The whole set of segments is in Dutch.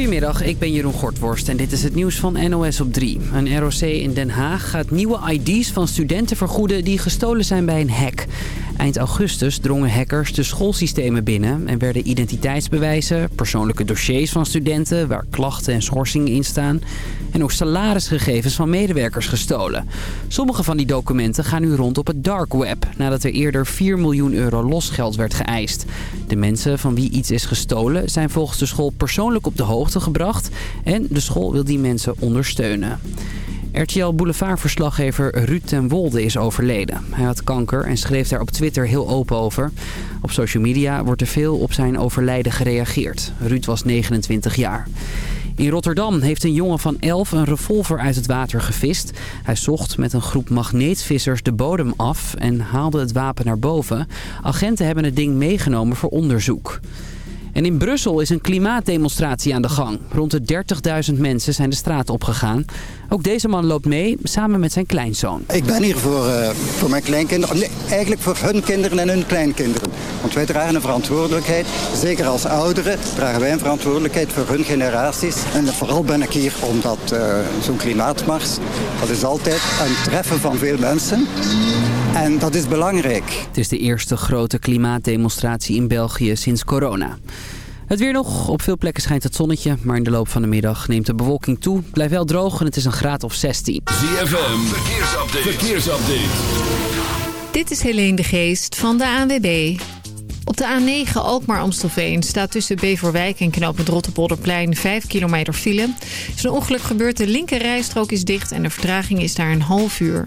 Goedemiddag, ik ben Jeroen Gortworst en dit is het nieuws van NOS op 3. Een ROC in Den Haag gaat nieuwe ID's van studenten vergoeden die gestolen zijn bij een hack. Eind augustus drongen hackers de schoolsystemen binnen en werden identiteitsbewijzen, persoonlijke dossiers van studenten waar klachten en schorsingen in staan en ook salarisgegevens van medewerkers gestolen. Sommige van die documenten gaan nu rond op het dark web nadat er eerder 4 miljoen euro losgeld werd geëist. De mensen van wie iets is gestolen zijn volgens de school persoonlijk op de hoogte gebracht en de school wil die mensen ondersteunen. RTL Boulevard-verslaggever Ruud ten Wolde is overleden. Hij had kanker en schreef daar op Twitter heel open over. Op social media wordt er veel op zijn overlijden gereageerd. Ruud was 29 jaar. In Rotterdam heeft een jongen van 11 een revolver uit het water gevist. Hij zocht met een groep magneetvissers de bodem af en haalde het wapen naar boven. Agenten hebben het ding meegenomen voor onderzoek. En in Brussel is een klimaatdemonstratie aan de gang. Rond de 30.000 mensen zijn de straat opgegaan. Ook deze man loopt mee, samen met zijn kleinzoon. Ik ben hier voor, uh, voor mijn kleinkinderen, eigenlijk voor hun kinderen en hun kleinkinderen. Want wij dragen een verantwoordelijkheid, zeker als ouderen, dragen wij een verantwoordelijkheid voor hun generaties. En vooral ben ik hier omdat uh, zo'n klimaatmars, dat is altijd een treffen van veel mensen. En dat is belangrijk. Het is de eerste grote klimaatdemonstratie in België sinds corona. Het weer nog. Op veel plekken schijnt het zonnetje. Maar in de loop van de middag neemt de bewolking toe. Blijft wel droog en het is een graad of 16. ZFM. Verkeersupdate. Verkeersupdate. Dit is Helene de Geest van de ANWB. Op de A9 Alkmaar-Amstelveen staat tussen Beverwijk en knooppunt Rotterpolderplein 5 kilometer file. Er is een ongeluk gebeurd, de linker rijstrook is dicht en de vertraging is daar een half uur.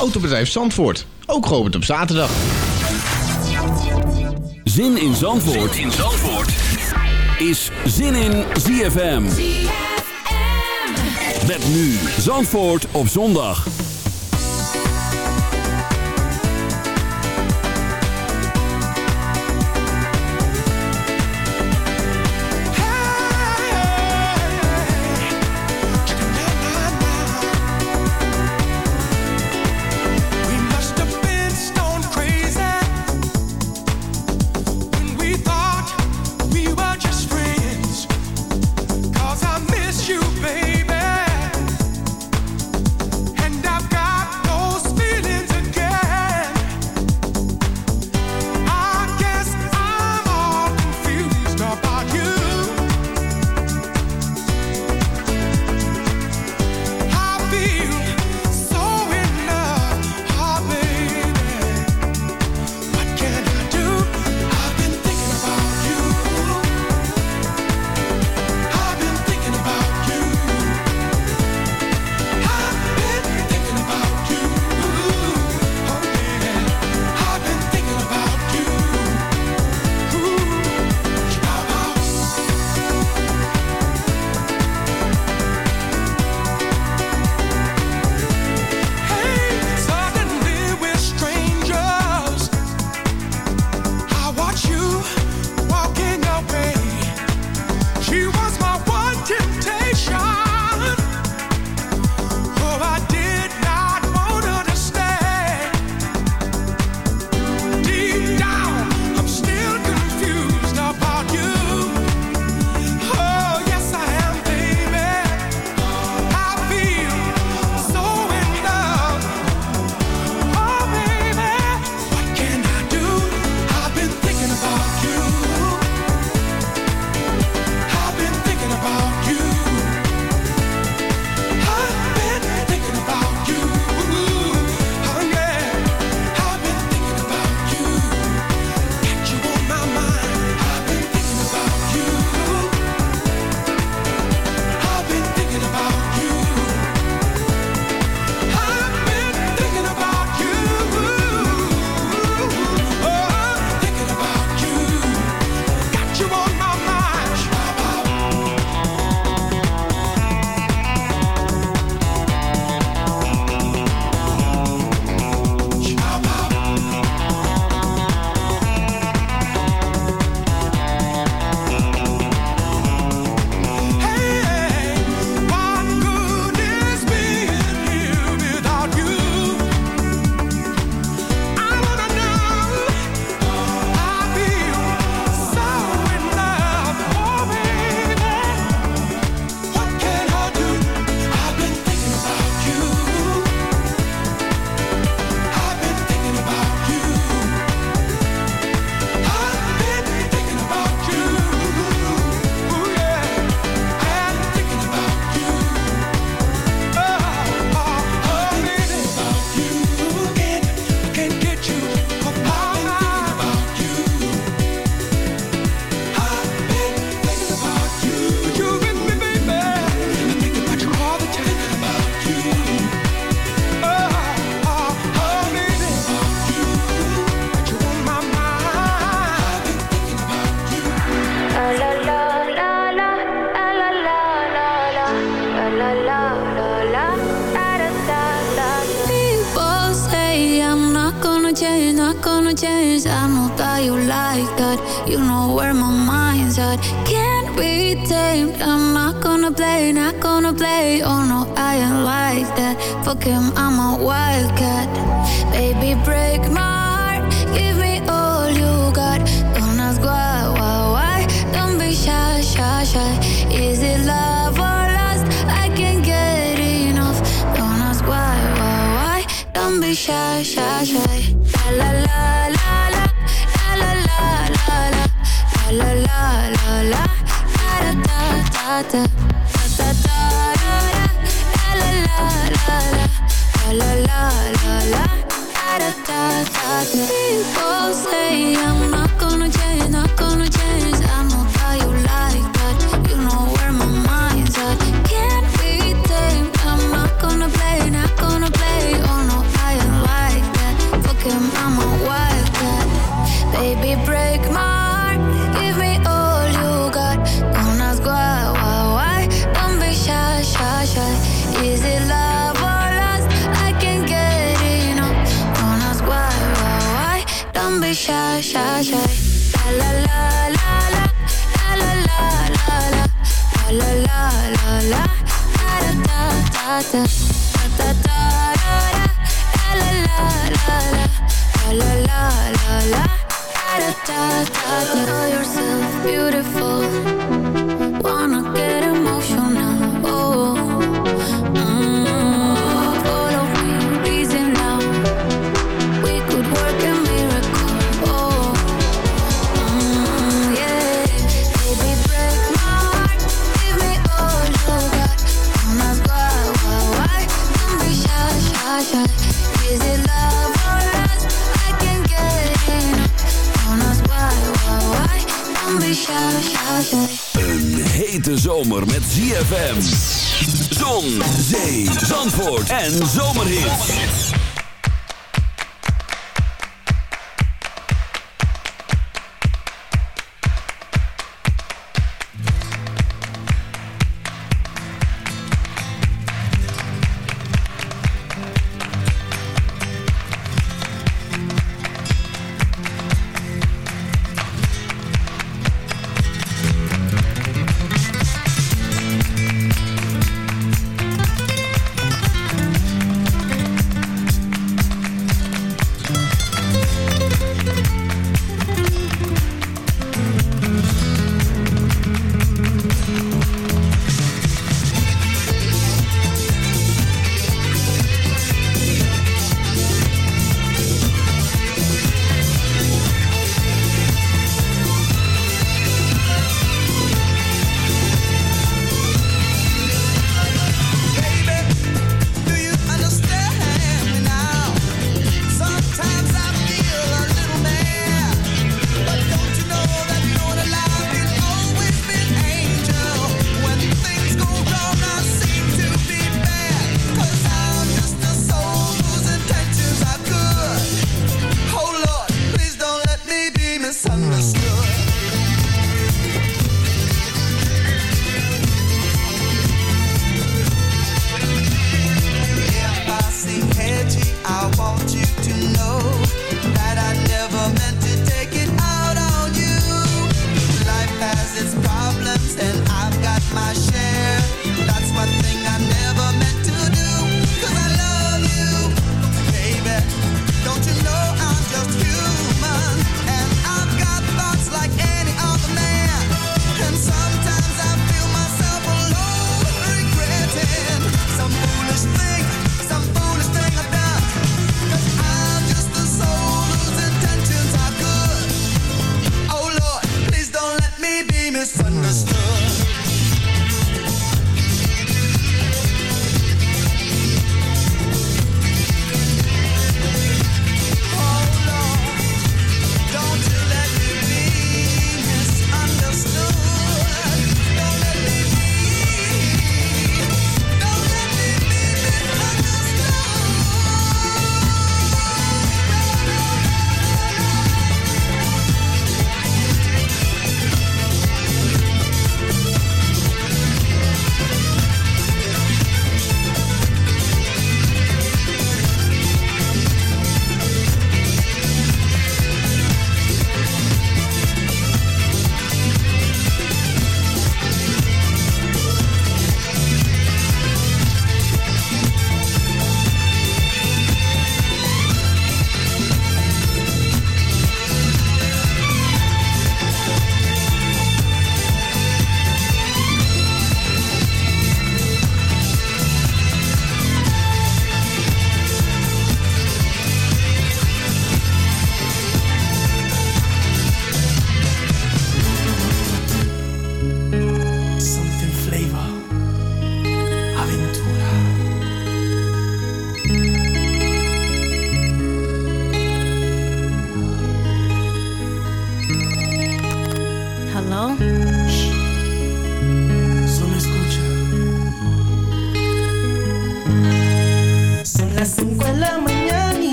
Autobedrijf Zandvoort, ook geopend op zaterdag. Zin in Zandvoort, zin in Zandvoort. is Zin in ZFM. Met nu Zandvoort op zondag.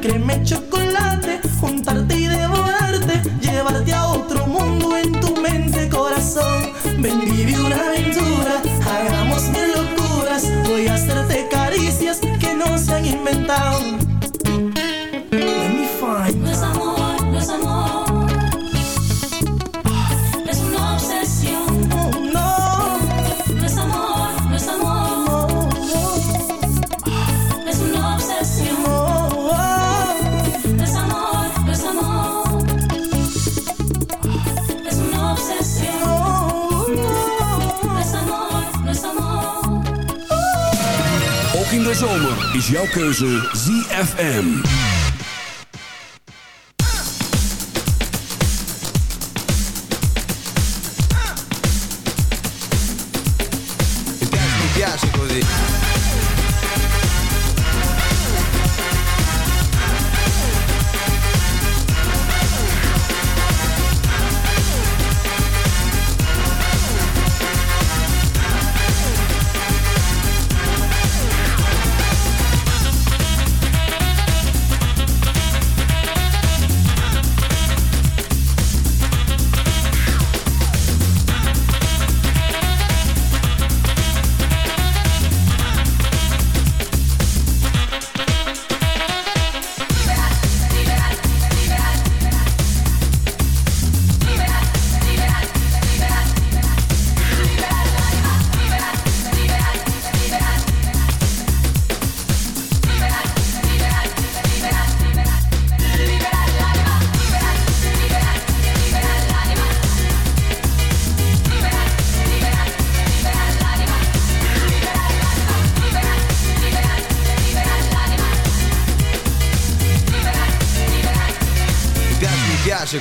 crema y chocolate. Keuze ZFM.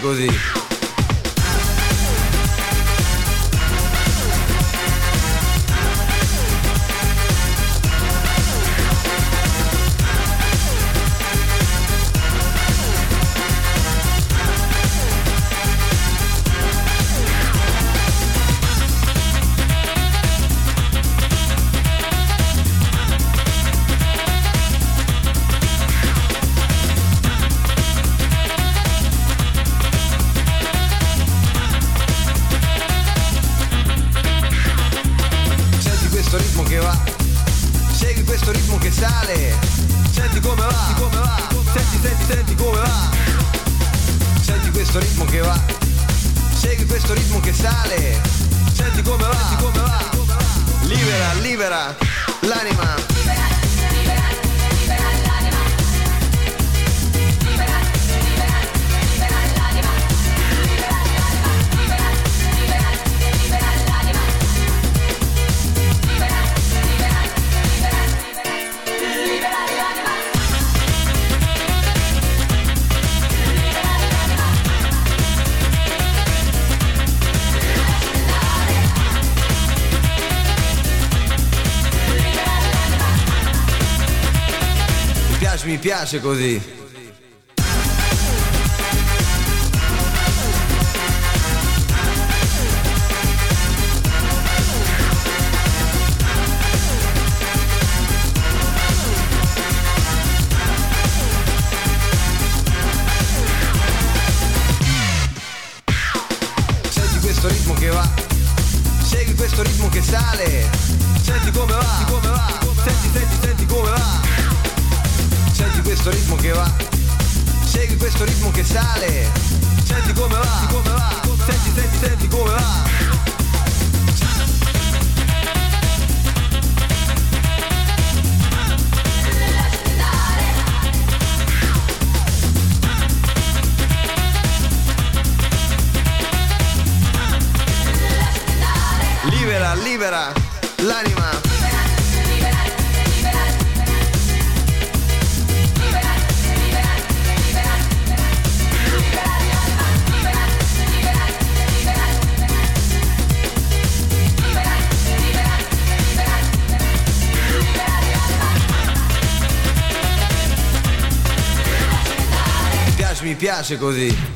Così. Mi piace così. Piace così.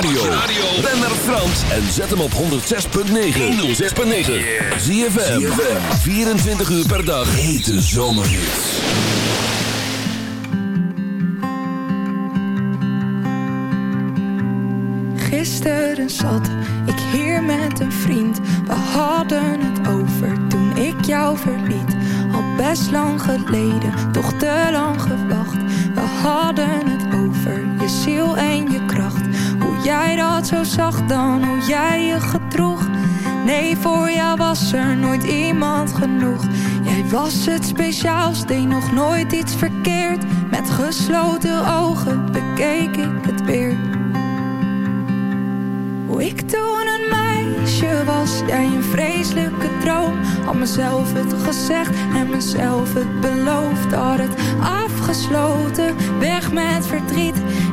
Radio. Ben naar Frans en zet hem op 106.9. 106.9. ZFM. 24 uur per dag. Hete zomerhits. Gisteren zat ik hier met een vriend. We hadden het over toen ik jou verliet. Al best lang geleden, toch te lang gewacht. We hadden het over je ziel en je kracht. Jij dat zo zag dan, hoe jij je gedroeg. Nee, voor jou was er nooit iemand genoeg. Jij was het speciaals, deed nog nooit iets verkeerd. Met gesloten ogen bekeek ik het weer. Hoe ik toen een meisje was, jij een vreselijke droom. Had mezelf het gezegd en mezelf het beloofd. Had het afgesloten, weg met verdriet.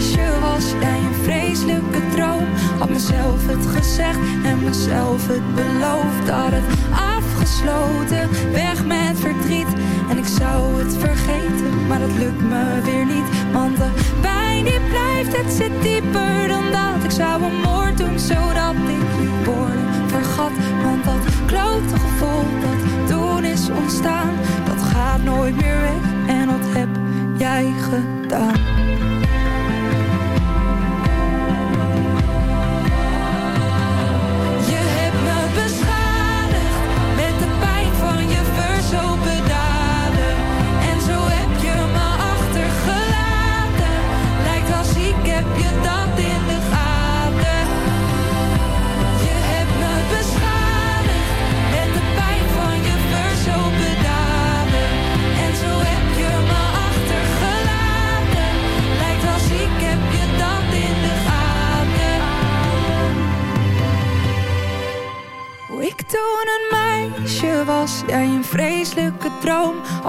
meisje was, jij een vreselijke droom. Had mezelf het gezegd en mezelf het beloofd. Had het afgesloten, weg met verdriet. En ik zou het vergeten, maar dat lukt me weer niet. Want de pijn die blijft, het zit dieper dan dat. Ik zou een moord doen, zodat ik je woorden vergat. Want dat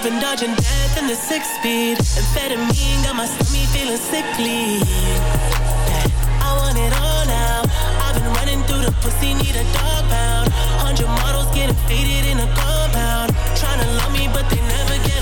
I've been dodging death in the six speed. Amphetamine got my stomach feeling sickly. Yeah, I want it all now. I've been running through the pussy, need a dog pound. Hundred models getting faded in a compound. Trying to love me, but they never get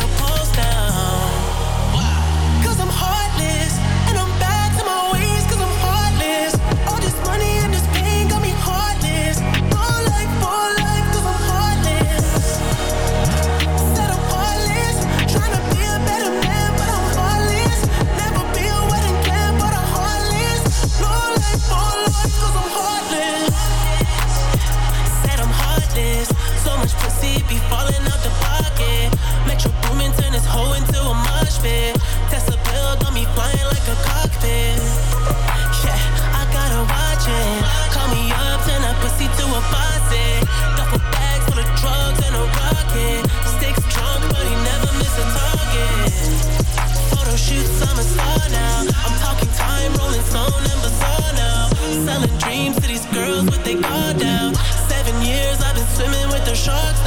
be falling out the pocket. Metro Boomin turn this hoe into a mosh pit. Tesla bill got me flying like a cockpit. Yeah, I gotta watch it. Call me up, turn that pussy to a faucet. Duffel bags full of drugs and a rocket. Sticks drunk, but he never miss a target. Photo shoots, I'm a star now. I'm talking time, rolling stone and bazaar now. Selling dreams to these girls with their guard down. Seven years I've been swimming with the sharks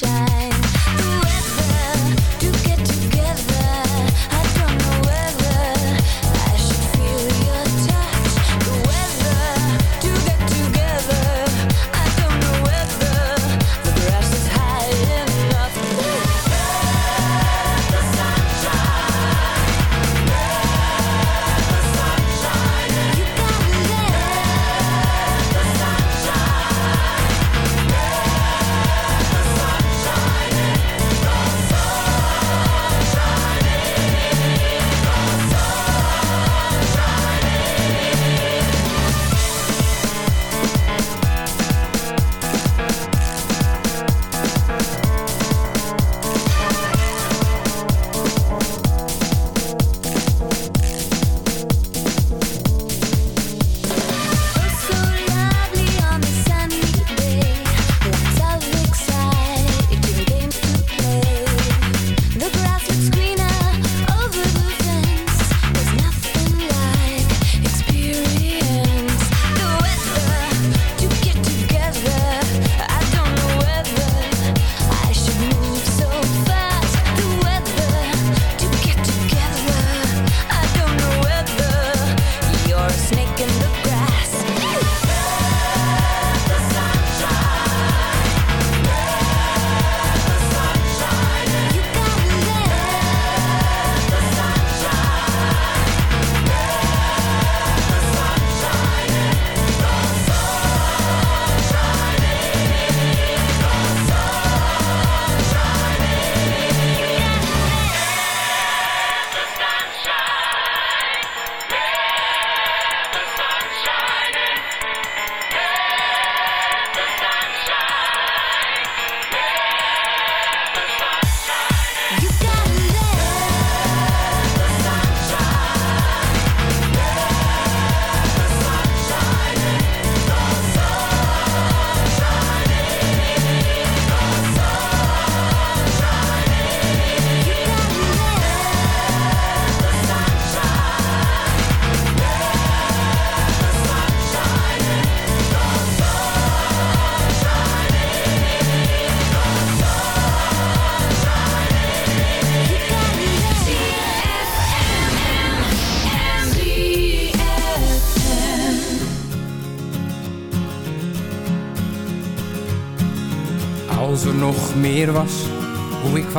shine.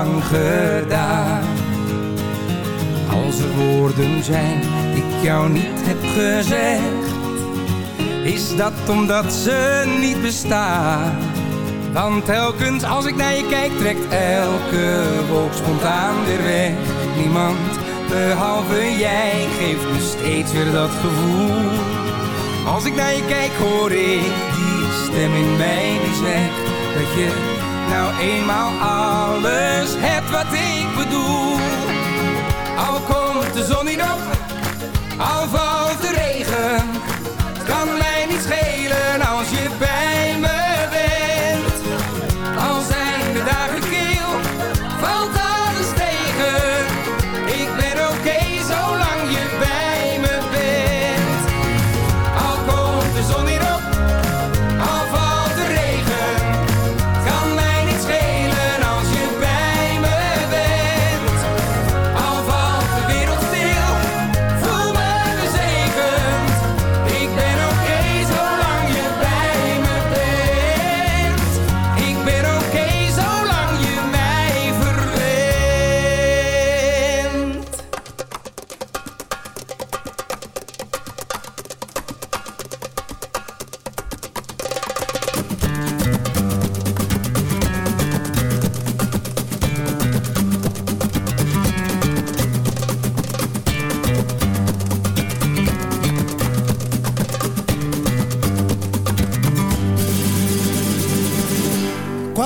gedaan. Als er woorden zijn die ik jou niet heb gezegd, is dat omdat ze niet bestaan. Want telkens als ik naar je kijk, trekt elke wolk spontaan weer weg. Niemand behalve jij geeft me steeds weer dat gevoel. Als ik naar je kijk, hoor ik die stem in mij die zegt dat je nou eenmaal alles hebt wat ik bedoel. Al komt de zon niet op, al valt de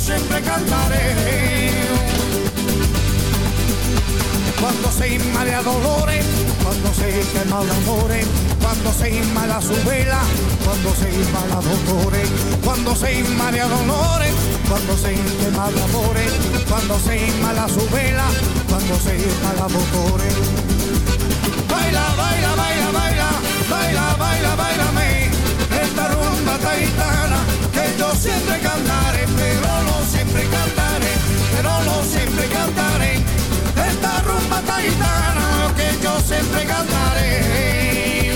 Siempre cantaré. Cuando se inmala dolores, cuando se quema de amores, cuando se inmala su vela, cuando se inmala dolores, cuando se inmala dolores, cuando se quema de amores, cuando se inmala su vela, cuando se inmala dolores. Baila, baila, baila, baila, baila, baila, bailame, esta rumba taitana que yo siempre cantaré, siempre cantaré. Esta rumba taitana que yo siempre cantaré.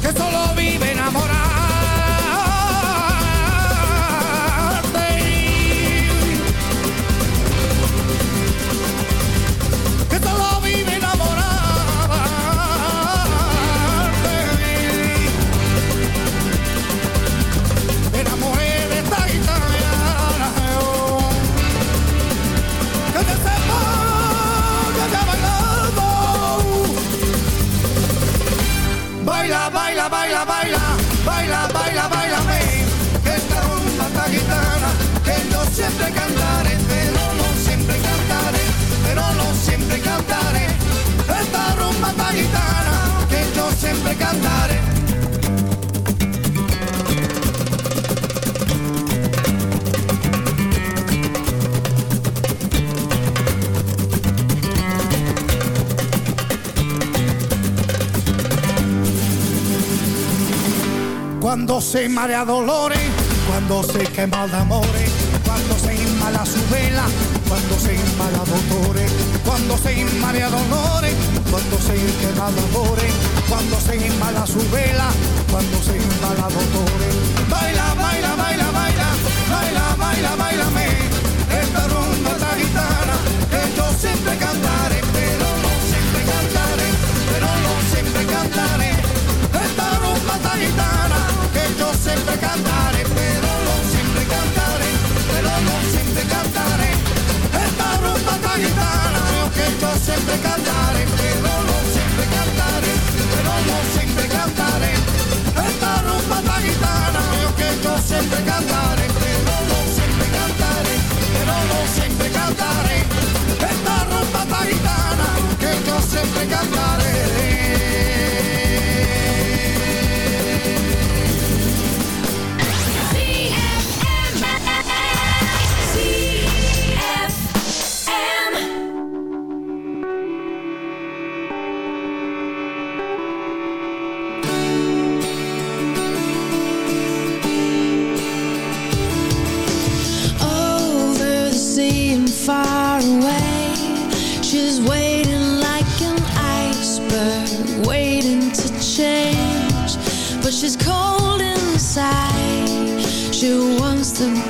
Que solo vive enamorarte. cantare. Eh. Cuando se marea dolores, cuando se quema el amor, eh. cuando se inmala su vela, cuando se in malavotore, cuando se in marea d'onore, quando sei in quemadore, quando sei su vela, quando sei in malavotore. Baila, baila, baila, baila, baila, baila, baila me, esta rumba la guitarra que yo siempre cantaré, pero no siempre cantaré, pero no siempre cantaré, esta rumba la guitarra que yo siempre cantaré. sempre siempre cantar, pero no siempre cantaré, pero no siempre cantaré. E Esta rumba tan gitana, yo que yo siempre cantaré, pero no siempre cantaré, pero no siempre cantaré. Esta rumba tan gitana, que yo siempre cantaré. she's cold inside. She wants to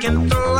can throw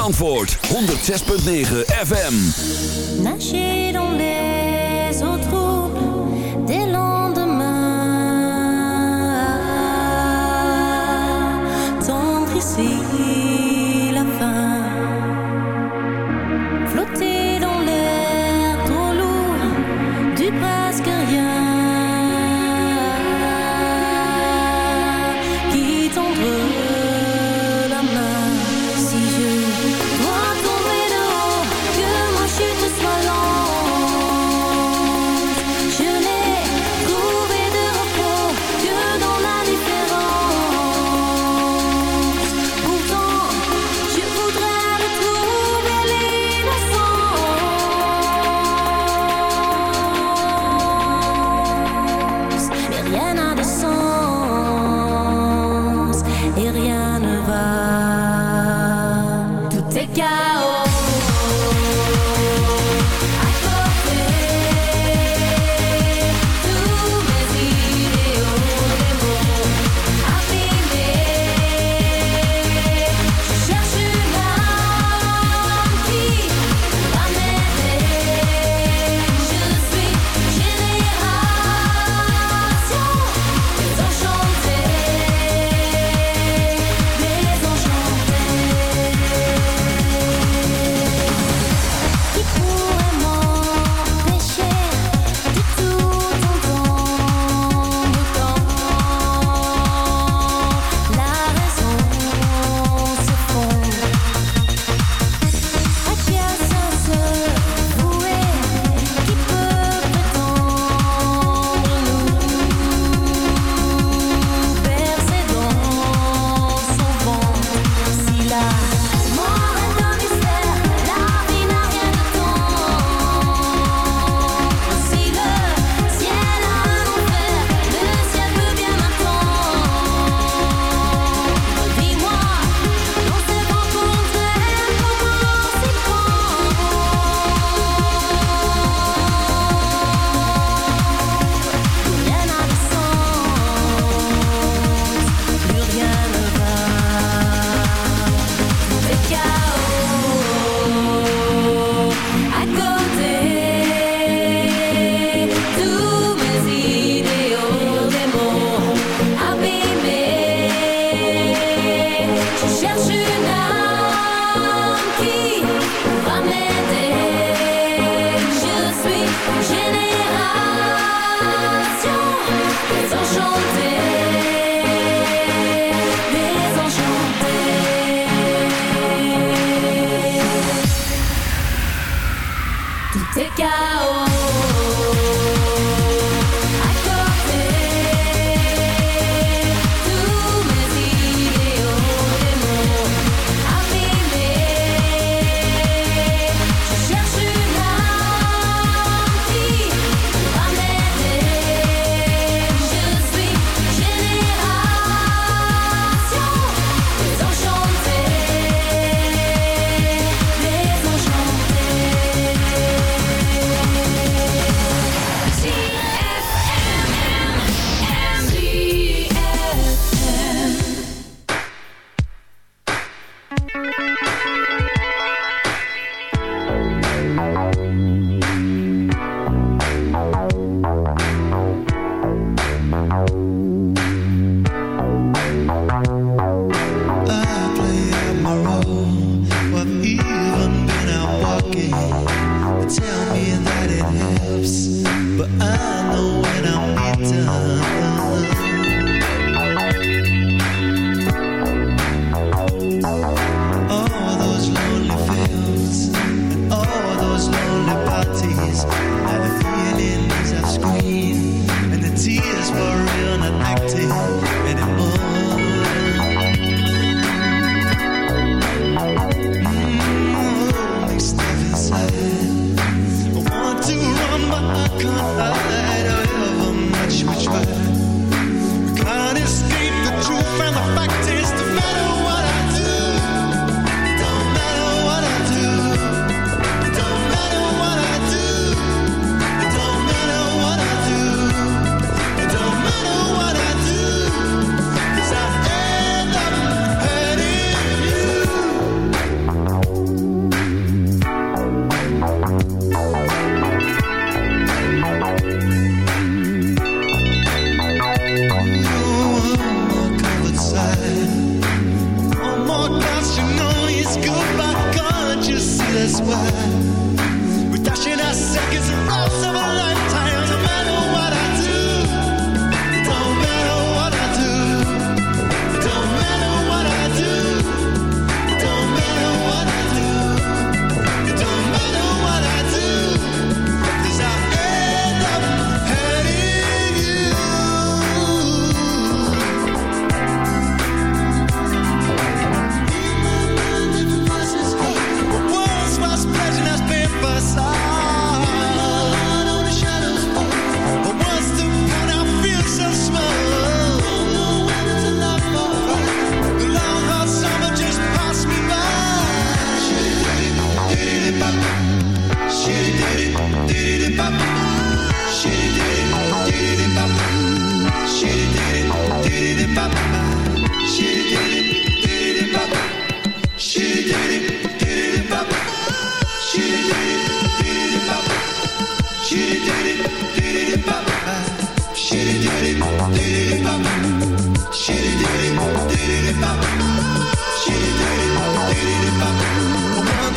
ZFM's antwoord, 106.9 FM.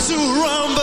To run,